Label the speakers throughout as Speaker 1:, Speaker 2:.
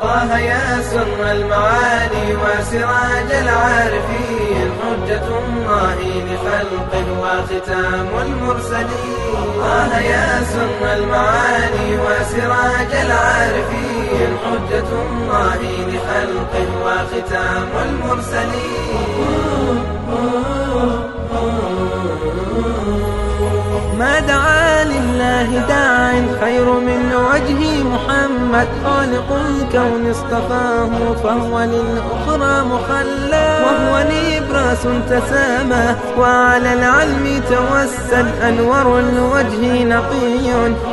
Speaker 1: طه يا سر المعاني وسراج العارفين حجة الله لخلق وختام المرسلين. طه يا سر المعاني وسراج العارفين حجة الله لخلق وختام المرسلين.
Speaker 2: ما دعا لله داع خير من وجه محمد خالق الكون اصطفاه فهو للأخرى مخلى. وهو نبراس تسامى وعلى العلم توسل أنور الوجه نقي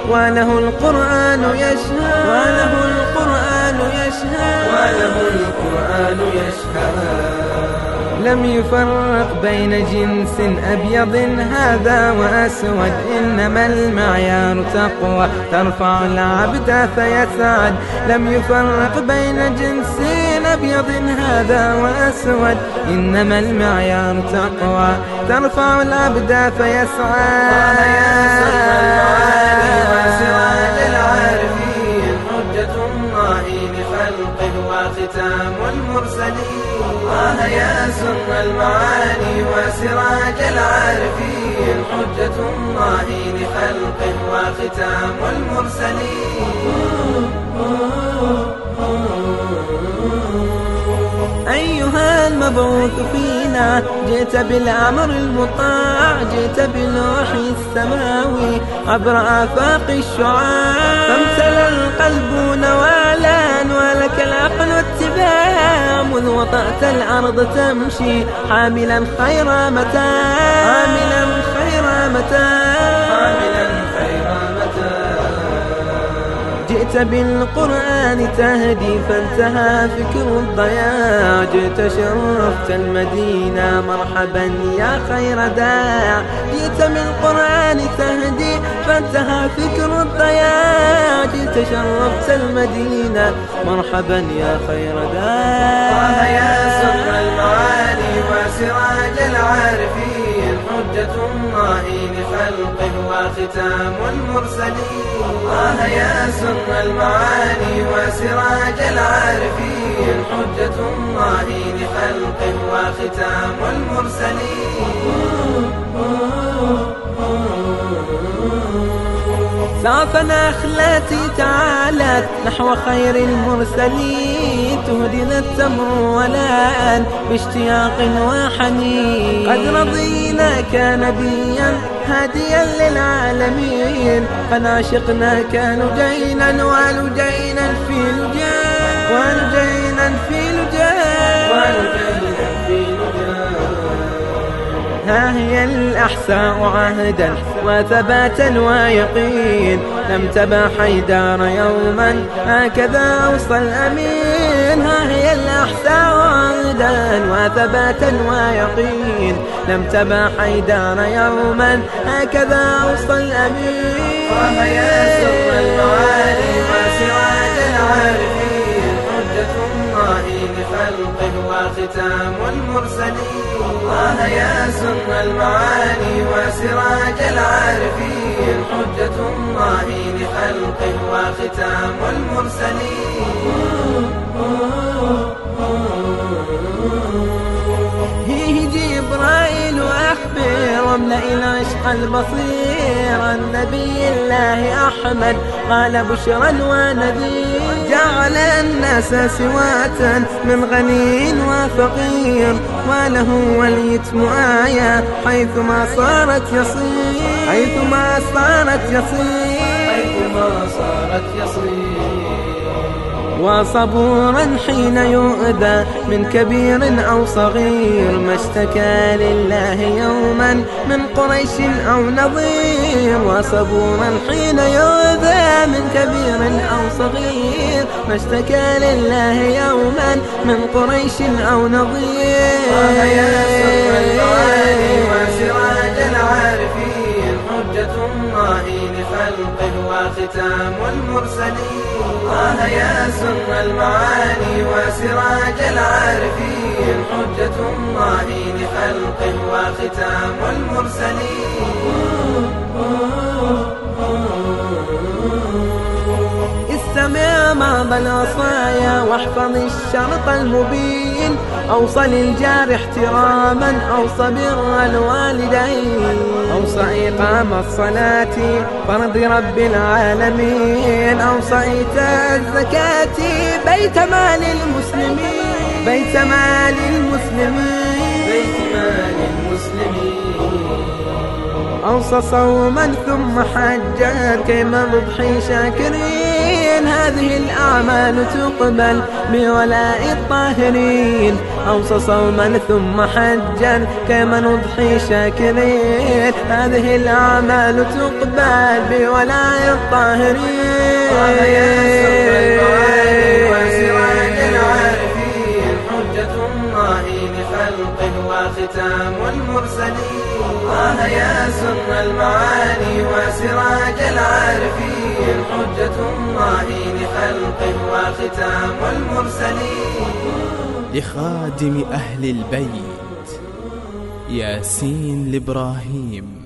Speaker 2: وله القرآن يشهد وله القرآن يشهد
Speaker 1: وله القرآن يشهد
Speaker 2: لم يفرق بين جنس أبيض هذا وأسود إنما المعيار تقوى. ترفع العبد فيسعد. لم يفرق بين جنس أبيض هذا وأسود إنما المعيار تقوى. ترفع العبد فيسعد.
Speaker 1: وختام المرسلين الله يا سر المعاني وسراج العارفين. حجة الله لخلقه وختام المرسلين.
Speaker 2: أيها المبعوث فينا جئت بالأمر المطاع جئت بالوحي السماوي عبر آفاق الشعاع. فامتلأ القلب نوالا ولك العقل وطأت الأرض تمشي حاملا خير متاع حاملا خير متاع
Speaker 1: حاملا خير متاع
Speaker 2: جئت بالقرآن تهدي فانتهى فكر الضياع. جئت شرفت المدينة مرحبا يا خير داع. جئت بالقرآن تهدي فانتهى فكر الضياع. جئت شرفت المدينة. مرحبا يا خير داع
Speaker 1: طه يا سر المعاني وسراج العارفين. حجة الله لخلقه وختام المرسلين. طه يا سر المعاني وسراج العارفين. حجة الله لخلقه وختام المرسلين.
Speaker 2: سعف نخلتي تعالت نحو خير المرسلين تهدنا التمر والآن باشتياق وحنين. قد رضيناك نبيا هاديا للعالمين قد عشقناك نجينا ولجينا في لجان. ولجينا في لجان. ها هي الأحساء عهدا وثباتا ويقين. لم تبا حيدار يوما هكذا أوصى الأمين. ها هي الأحساء عهدا وثباتا ويقين. لم تبا حيدار يوما هكذا أوصى الأمين.
Speaker 1: طه يا سر المعالي وسراج العارفين. حجة الله لخلقه وختام المرسلين. يا سر المعاني وسراج العارفين حجة الله لخلقه وختام المرسلين.
Speaker 2: هيه جبرائيل أخبر واملأ العشق البصير. النبي الله أحمد قال بشرا ونذير. جعل الناس سواة من غني وفقير وله واليتم آية حيثما صارت يصير. حيثما صارت يصير.
Speaker 1: حيثما صارت يصير.
Speaker 2: وصبورا حين يؤذى من كبير أو صغير ما اشتكى لله يوما من قريش أو نظير وصبورا حين يؤذى من كبير أو صغير ما اشتكى لله يوما من قريش أو نظير.
Speaker 1: يا وسراج العارفين حجة الله لخلقه وختام المرسلين وسراج العارفين حجة الله لخلقه وختام المرسلين.
Speaker 2: بعض الوصايا واحفظ الشرط المبين. أوصى للجار احتراما أوصى بر الوالدين. أوصى إقام الصلاة فرض رب العالمين. أوصى إيتاء الزكاة بيت مال المسلمين. بيت مال المسلمين.
Speaker 1: بيت مال المسلمين.
Speaker 2: أوصى صوما ثم حجا كيما نضحي شاكرين. هذه الأعمال تقبل بولاء الطاهرين. أوصى صوما ثم حجا كيما نضحي شاكرين. هذه الأعمال تقبل بولاء الطاهرين.
Speaker 1: وختام لخلقه وختام المرسلين
Speaker 3: لخادم أهل البيت ياسين الإبراهيم